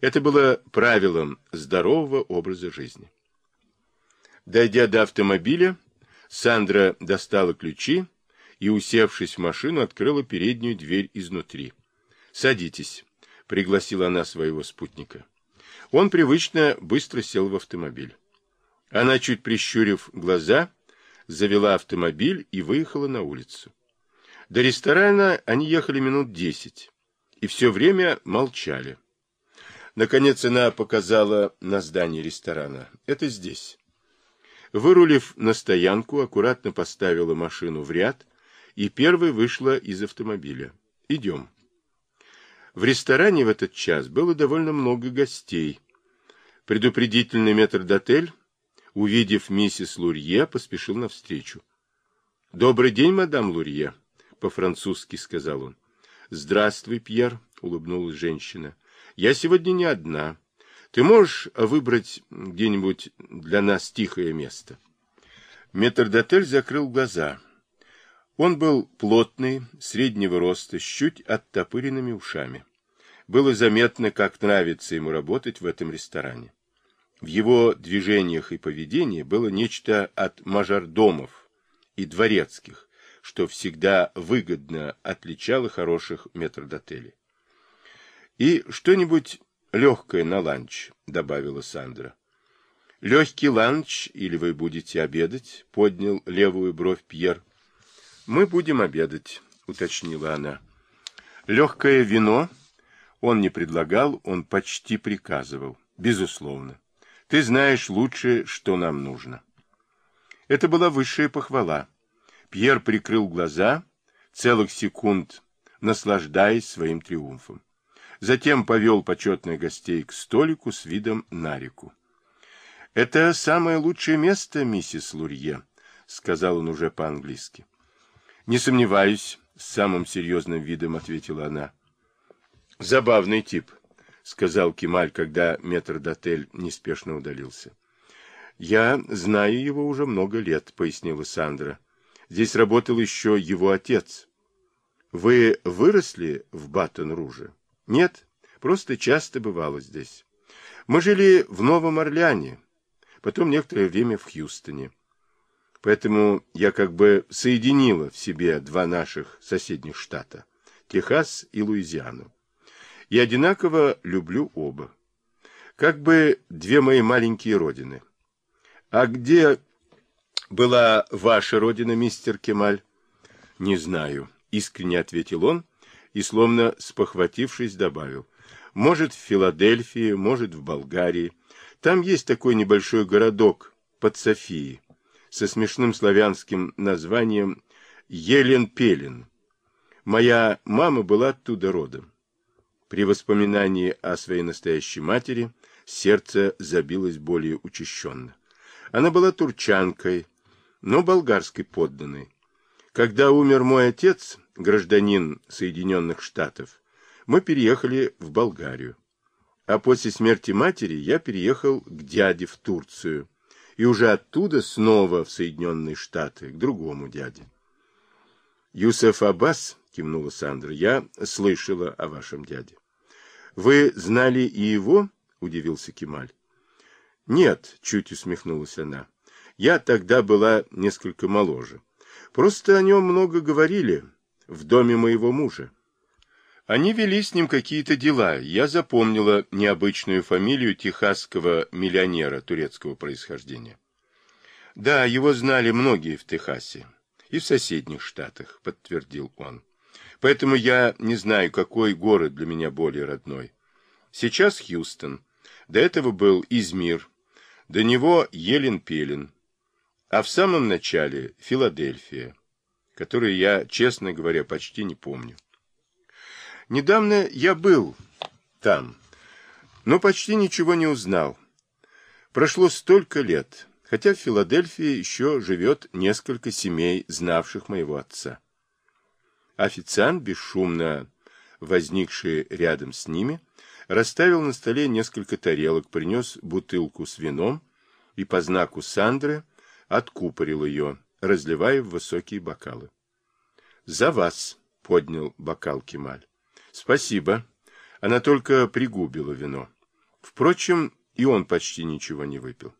Это было правилом здорового образа жизни. Дойдя до автомобиля, Сандра достала ключи и, усевшись в машину, открыла переднюю дверь изнутри. «Садитесь», — пригласила она своего спутника. Он привычно быстро сел в автомобиль. Она, чуть прищурив глаза, завела автомобиль и выехала на улицу. До ресторана они ехали минут десять и все время молчали. Наконец она показала на здание ресторана. Это здесь. Вырулив на стоянку, аккуратно поставила машину в ряд и первой вышла из автомобиля. Идем. В ресторане в этот час было довольно много гостей. Предупредительный метрдотель, увидев миссис Лурье, поспешил навстречу. — Добрый день, мадам Лурье, — по-французски сказал он. — Здравствуй, Пьер, — улыбнулась женщина. — Я сегодня не одна. Ты можешь выбрать где-нибудь для нас тихое место? Метрдотель закрыл глаза. Он был плотный, среднего роста, с чуть оттопыренными ушами. Было заметно, как нравится ему работать в этом ресторане. В его движениях и поведении было нечто от мажордомов и дворецких, что всегда выгодно отличало хороших метрдотелей. «И что-нибудь легкое на ланч», — добавила Сандра. «Легкий ланч, или вы будете обедать?» — поднял левую бровь Пьер. «Мы будем обедать», — уточнила она. «Легкое вино?» Он не предлагал, он почти приказывал. «Безусловно. Ты знаешь лучше, что нам нужно». Это была высшая похвала. Пьер прикрыл глаза, целых секунд наслаждаясь своим триумфом. Затем повел почетных гостей к столику с видом на реку. — Это самое лучшее место, миссис Лурье, — сказал он уже по-английски. Не сомневаюсь, с самым серьезным видом ответила она. Забавный тип, сказал Кемаль, когда метрдотель неспешно удалился. Я знаю его уже много лет, пояснила Сандра. Здесь работал еще его отец. Вы выросли в Батон-Руже? Нет, просто часто бывало здесь. Мы жили в Новом Орлеане, потом некоторое время в Хьюстоне. Поэтому я как бы соединила в себе два наших соседних штата – Техас и Луизиану. И одинаково люблю оба. Как бы две мои маленькие родины. А где была ваша родина, мистер Кемаль? Не знаю, искренне ответил он и, словно спохватившись, добавил. Может, в Филадельфии, может, в Болгарии. Там есть такой небольшой городок под Софией со смешным славянским названием Елен-Пелен. Моя мама была оттуда родом. При воспоминании о своей настоящей матери сердце забилось более учащенно. Она была турчанкой, но болгарской подданной. Когда умер мой отец, гражданин Соединенных Штатов, мы переехали в Болгарию. А после смерти матери я переехал к дяде в Турцию, и уже оттуда снова в Соединенные Штаты, к другому дяде. Юсеф Аббас, кивнула Сандра, я слышала о вашем дяде. Вы знали и его? Удивился Кемаль. Нет, чуть усмехнулась она. Я тогда была несколько моложе. Просто о нем много говорили в доме моего мужа. Они вели с ним какие-то дела. Я запомнила необычную фамилию техасского миллионера турецкого происхождения. Да, его знали многие в Техасе и в соседних штатах, подтвердил он. Поэтому я не знаю, какой город для меня более родной. Сейчас Хьюстон. До этого был Измир. До него Елен-Пелен. А в самом начале Филадельфия, которую я, честно говоря, почти не помню. Недавно я был там, но почти ничего не узнал. Прошло столько лет, хотя в Филадельфии еще живет несколько семей, знавших моего отца. Официант, бесшумно возникший рядом с ними, расставил на столе несколько тарелок, принес бутылку с вином и по знаку Сандры откупорил ее, разливая в высокие бокалы. «За вас!» — поднял бокал Кемаль. Спасибо. Она только пригубила вино. Впрочем, и он почти ничего не выпил.